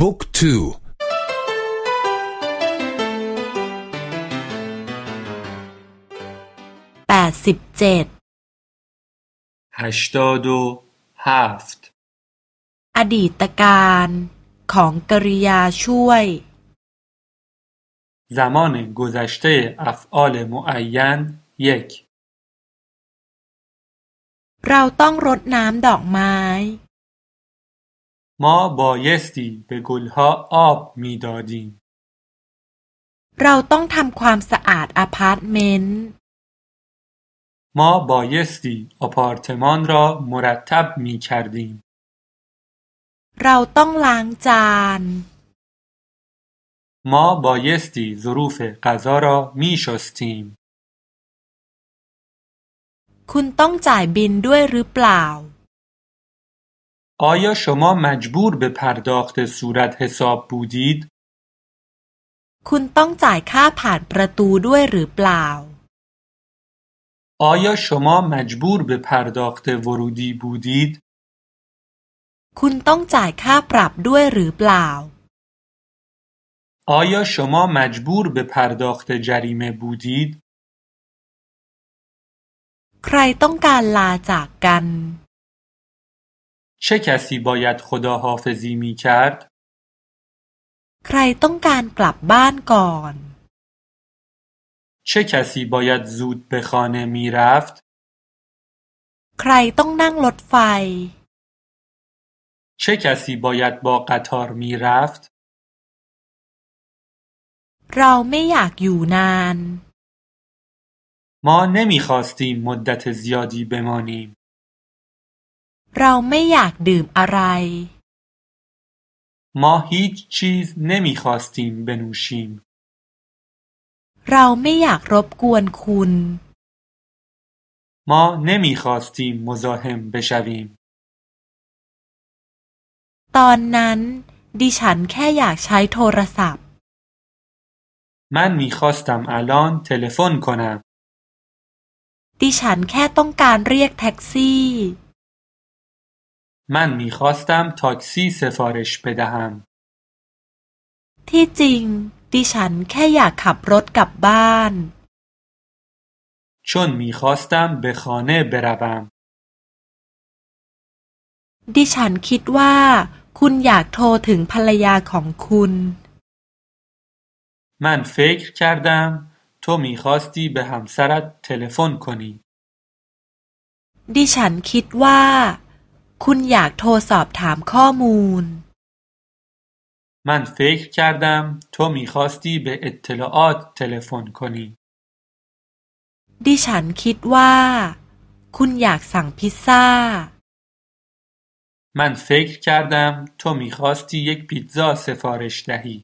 บุ๊กทูแปดสิบเจ็ดฮัชตอดูฮัฟต์อดีตการของกริยาช่วย زمان گذشته افعال معین یک เราต้องรดน้ำดอกไม้ ما بایستی به گلها آب میدادیم เราต้องทำความสะอาดอพาร์ตเมนต์ ما بایستی آپارتمان را مرتب می کردیم เราต้องล้างจาน ما بایستی ظروف غذا را می شستیم คุณต้องจ่ายบินด้วยหรือเปล่า آیا شما مجبور به پرداخت صورت حساب بودید؟ คุณต้องจ่ายค่าผ่านประตูด้วยหรือเปล่า آیا شما مجبور به پرداخت ورودی بودید؟ คุณต้องจ่ายค่าปรับด้วยหรือเปล่า آیا شما مجبور به پرداخت جریمه بودید؟ ใครต้องการลาจากกัน چه کسی باید خداحافظی می کرد؟ ใครต้องการกลับบ้านก่อน چه کسی باید زود به خانه می رفت؟ ใครต้องนั่งรถไฟ چه کسی باید با قطار می رفت؟ เราไม่อยากอยู่นาน ما نمی خواستیم مدت زیادی بمانیم. เราไม่อยากดื่มอะไร ما هیچ چیز نمی خواستیم بنوشیم. เราไม่อยากรบกวนคุณ ما نمی خواستیم مزاحم بشویم. ตอนนั้น ดิฉันแค่อยากใช้โทรศัพท์ من می خواستم الان تلفن کنم. ดิฉันแค่ต้องการเรียกแท็กซี่ من می خواستم تاکسی سفارش بدهم. ที่จริง ดิฉันแค่อยากขับรถกลับบ้าน چون می خواستم به خانه بروم. ดิฉันคิดว่า คุณอยากโทรถึงภรรยาของคุณ من فکر کردم تو می خواستی به همسرت تلفن کنی. ดิฉันคิดว่า คุณอยากโทรสอบถามข้อมูล من فکر کردم تو می خواستی به اطلاعات تلفن کنی. ดิฉันคิดว่า คุณอยากสั่งพิซซ่า من فکر کردم تو می خواستی یک پیتزا سفارش دهی.